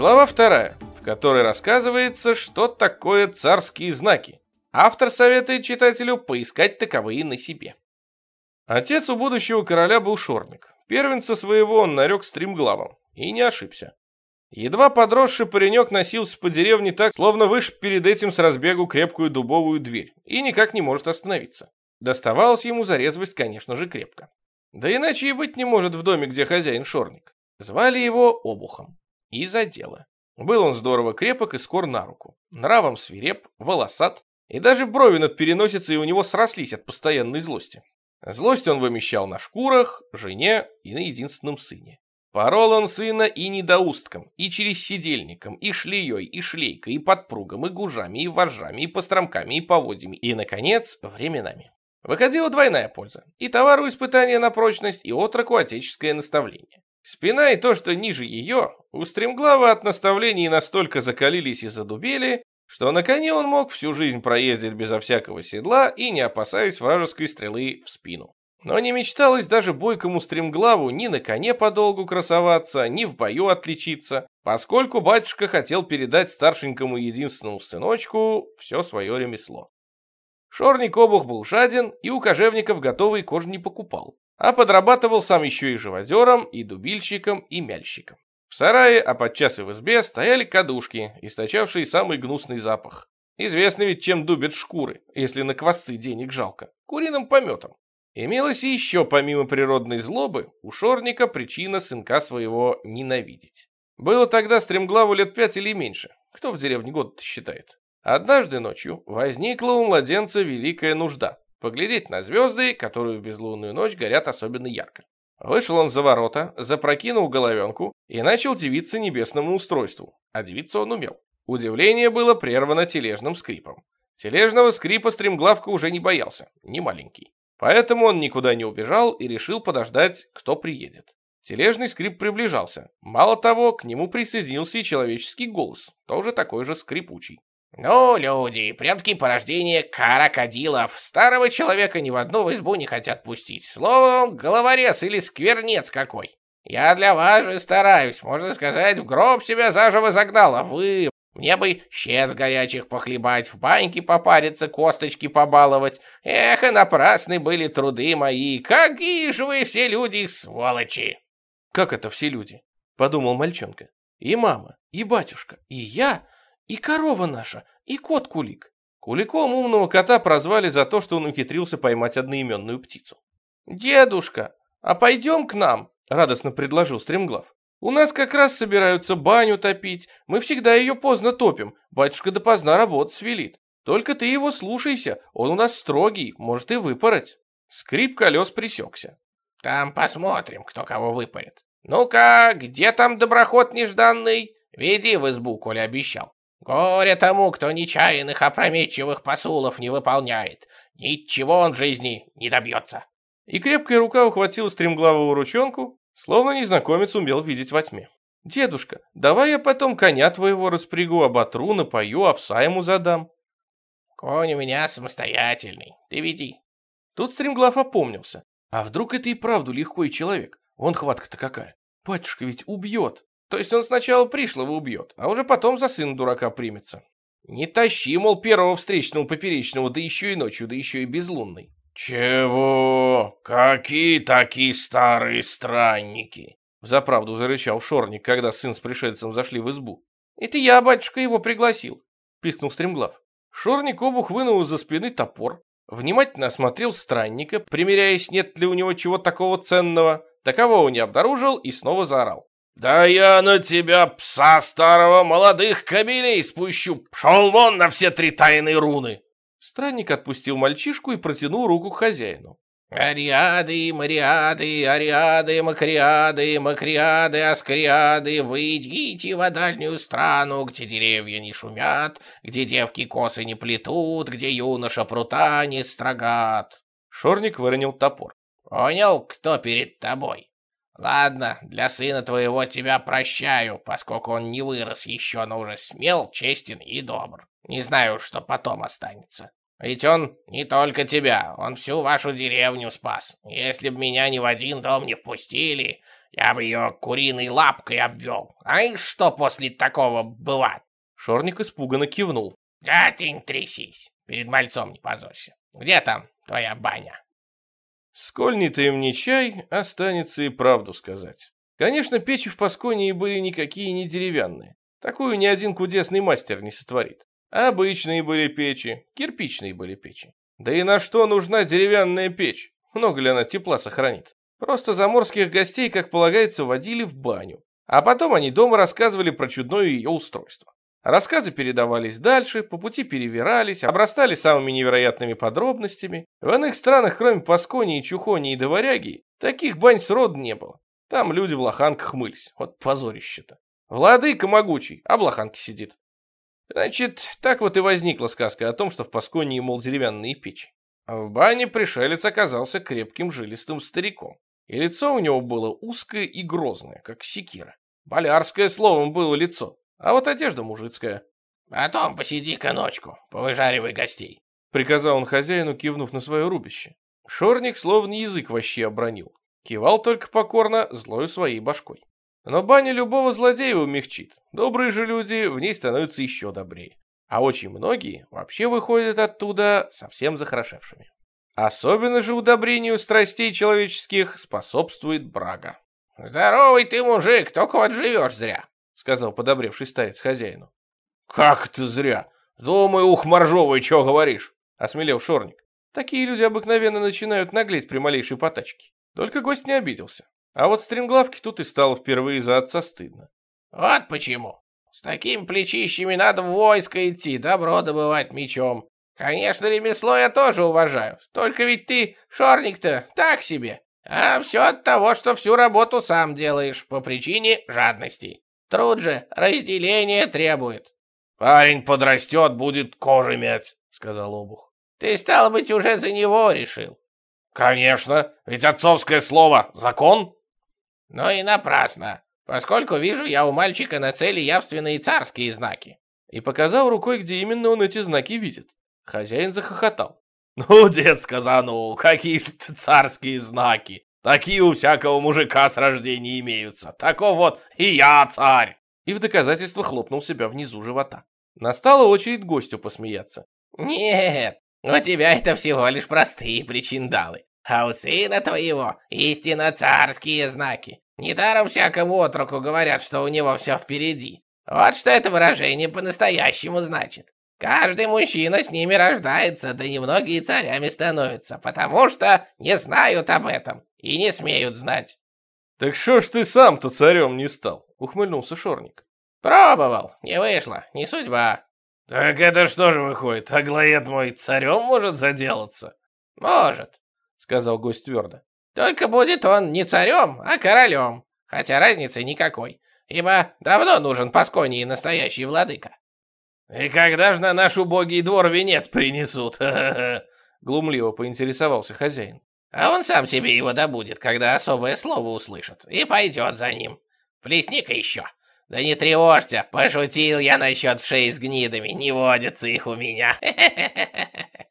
Глава вторая, в которой рассказывается, что такое царские знаки. Автор советует читателю поискать таковые на себе. Отец у будущего короля был шорник. Первенца своего он нарек стримглавом. И не ошибся. Едва подросший паренек носился по деревне так, словно вышиб перед этим с разбегу крепкую дубовую дверь, и никак не может остановиться. Доставалось ему за резвость, конечно же, крепко. Да иначе и быть не может в доме, где хозяин шорник. Звали его Обухом. И за дело. Был он здорово крепок и скор на руку. Нравом свиреп, волосат, и даже брови над переносицей у него срослись от постоянной злости. Злость он вымещал на шкурах, жене и на единственном сыне. Порол он сына и недоустком, и через сидельником, и шлеей, и шлейкой, и подпругом, и гужами, и вожжами, и постромками, и поводьями, и, наконец, временами. Выходила двойная польза. И товару испытания на прочность, и отроку отеческое наставление. Спина и то, что ниже ее, у от наставлений настолько закалились и задубели, что на коне он мог всю жизнь проездить безо всякого седла и не опасаясь вражеской стрелы в спину. Но не мечталось даже бойкому стремглаву ни на коне подолгу красоваться, ни в бою отличиться, поскольку батюшка хотел передать старшенькому единственному сыночку все свое ремесло. Шорник обух был жаден и у кожевников готовый кожи не покупал, а подрабатывал сам еще и живодером, и дубильщиком, и мяльщиком. В сарае, а подчас и в избе, стояли кадушки, источавшие самый гнусный запах. Известно ведь, чем дубят шкуры, если на квасцы денег жалко. Куриным пометом. Имелась и еще, помимо природной злобы, у Шорника причина сынка своего ненавидеть. Было тогда стремглаву лет пять или меньше. Кто в деревне год считает? Однажды ночью возникла у младенца великая нужда поглядеть на звезды, которые в безлунную ночь горят особенно ярко. Вышел он за ворота, запрокинул головенку и начал дивиться небесному устройству, а дивиться он умел. Удивление было прервано тележным скрипом. Тележного скрипа стремглавка уже не боялся, не маленький. Поэтому он никуда не убежал и решил подождать, кто приедет. Тележный скрип приближался. Мало того, к нему присоединился и человеческий голос, тоже такой же скрипучий. «Ну, люди, прям-таки порождение каракадилов. Старого человека ни в одну в избу не хотят пустить. Словом, головорез или сквернец какой. Я для вас же стараюсь, можно сказать, в гроб себя заживо загнал, а вы... Мне бы щец горячих похлебать, в баньке попариться, косточки побаловать. Эх, и напрасны были труды мои. Какие же вы все люди, сволочи!» «Как это все люди?» — подумал мальчонка. «И мама, и батюшка, и я...» И корова наша, и кот Кулик. Куликом умного кота прозвали за то, что он ухитрился поймать одноименную птицу. «Дедушка, а пойдем к нам?» — радостно предложил Стремглав. «У нас как раз собираются баню топить. Мы всегда ее поздно топим. Батюшка допоздна работать свелит. Только ты его слушайся, он у нас строгий, может и выпороть». Скрип колес присекся. «Там посмотрим, кто кого выпарит. Ну-ка, где там доброход нежданный? Веди в избу, коли обещал». Горе тому, кто нечаянных опрометчивых посулов не выполняет. Ничего он в жизни не добьется. И крепкая рука ухватила стремглавую ручонку, словно незнакомец умел видеть во тьме. «Дедушка, давай я потом коня твоего распрягу, оботру, напою, овса ему задам». «Конь у меня самостоятельный, ты веди». Тут стремглав опомнился. А вдруг это и правду легкой человек? Вон хватка-то какая. Батюшка ведь убьет. То есть он сначала пришлого убьет, а уже потом за сына дурака примется. Не тащи, мол, первого встречного поперечного, да еще и ночью, да еще и безлунной. «Чего? Какие такие старые странники?» Заправду зарычал Шорник, когда сын с пришельцем зашли в избу. «Это я, батюшка, его пригласил», — пискнул Стремглав. Шорник обух вынул из-за спины топор, внимательно осмотрел странника, примеряясь, нет ли у него чего такого ценного, такового не обнаружил и снова заорал. «Да я на тебя, пса старого, молодых кабелей спущу! Пшел вон на все три тайные руны!» Странник отпустил мальчишку и протянул руку к хозяину. «Ариады, Мариады, Ариады, Макриады, Макриады, Аскариады, вы идите в дальнюю страну, где деревья не шумят, где девки косы не плетут, где юноша прута не строгат». Шорник выронил топор. Понял, кто перед тобой? Ладно, для сына твоего тебя прощаю, поскольку он не вырос еще, но уже смел, честен и добр. Не знаю, что потом останется. Ведь он не только тебя, он всю вашу деревню спас. Если б меня ни в один дом не впустили, я бы ее куриной лапкой обвел. А и что после такого бывает? Шорник испуганно кивнул. Да ты не трясись, перед мальцом не позорься. Где там твоя баня? Сколь не чай, останется и правду сказать. Конечно, печи в Пасконии были никакие не деревянные. Такую ни один кудесный мастер не сотворит. Обычные были печи, кирпичные были печи. Да и на что нужна деревянная печь? Много ли она тепла сохранит? Просто заморских гостей, как полагается, водили в баню. А потом они дома рассказывали про чудное ее устройство. Рассказы передавались дальше, по пути перевирались, обрастали самыми невероятными подробностями. В иных странах, кроме Паскони, Чухони и Доваряги, таких бань срод не было. Там люди в лоханках мылись. Вот позорище-то. Владыка могучий, а в лоханке сидит. Значит, так вот и возникла сказка о том, что в Пасконии, мол, деревянные печи. А в бане пришелец оказался крепким жилистым стариком. И лицо у него было узкое и грозное, как секира. Болярское словом было лицо а вот одежда мужицкая. «Потом посиди-ка ночку, повыжаривай гостей», — приказал он хозяину, кивнув на свое рубище. Шорник словно язык вообще обронил. Кивал только покорно, злою своей башкой. Но баня любого злодея умягчит. Добрые же люди в ней становятся еще добрее. А очень многие вообще выходят оттуда совсем захорошевшими. Особенно же удобрению страстей человеческих способствует брага. «Здоровый ты мужик, только вот живешь зря сказал подобревший старец хозяину. «Как это зря! Думай, ух, моржовый, чего говоришь?» — осмелел Шорник. Такие люди обыкновенно начинают наглеть при малейшей потачке. Только гость не обиделся. А вот стремглавке тут и стало впервые за отца стыдно. «Вот почему. С такими плечищами надо в войско идти, добро добывать мечом. Конечно, ремесло я тоже уважаю. Только ведь ты, Шорник-то, так себе. А все от того, что всю работу сам делаешь по причине жадности. Труд же разделение требует. Парень подрастет, будет кожи мять, сказал Обух. Ты, стал быть, уже за него решил. Конечно, ведь отцовское слово — закон. Но и напрасно, поскольку вижу я у мальчика на цели явственные царские знаки. И показал рукой, где именно он эти знаки видит. Хозяин захохотал. Ну, дед сказанул, какие же царские знаки. Такие у всякого мужика с рождения имеются. Таков вот и я царь!» И в доказательство хлопнул себя внизу живота. Настала очередь гостю посмеяться. «Нет, у тебя это всего лишь простые причиндалы. А у сына твоего истинно царские знаки. Недаром всякому отроку говорят, что у него все впереди. Вот что это выражение по-настоящему значит. Каждый мужчина с ними рождается, да немногие царями становятся, потому что не знают об этом и не смеют знать. «Так что ж ты сам-то царем не стал?» — ухмыльнулся Шорник. «Пробовал, не вышло, не судьба». «Так это что же выходит, Аглоед мой царем может заделаться?» «Может», — сказал гость твердо. «Только будет он не царем, а королем, хотя разницы никакой, ибо давно нужен Пасконии настоящий владыка». «И когда же на наш убогий двор венец принесут?» Глумливо поинтересовался хозяин. «А он сам себе его добудет, когда особое слово услышит, и пойдет за ним. Плесни-ка еще. Да не тревожься, пошутил я насчет шеи с гнидами, не водятся их у меня.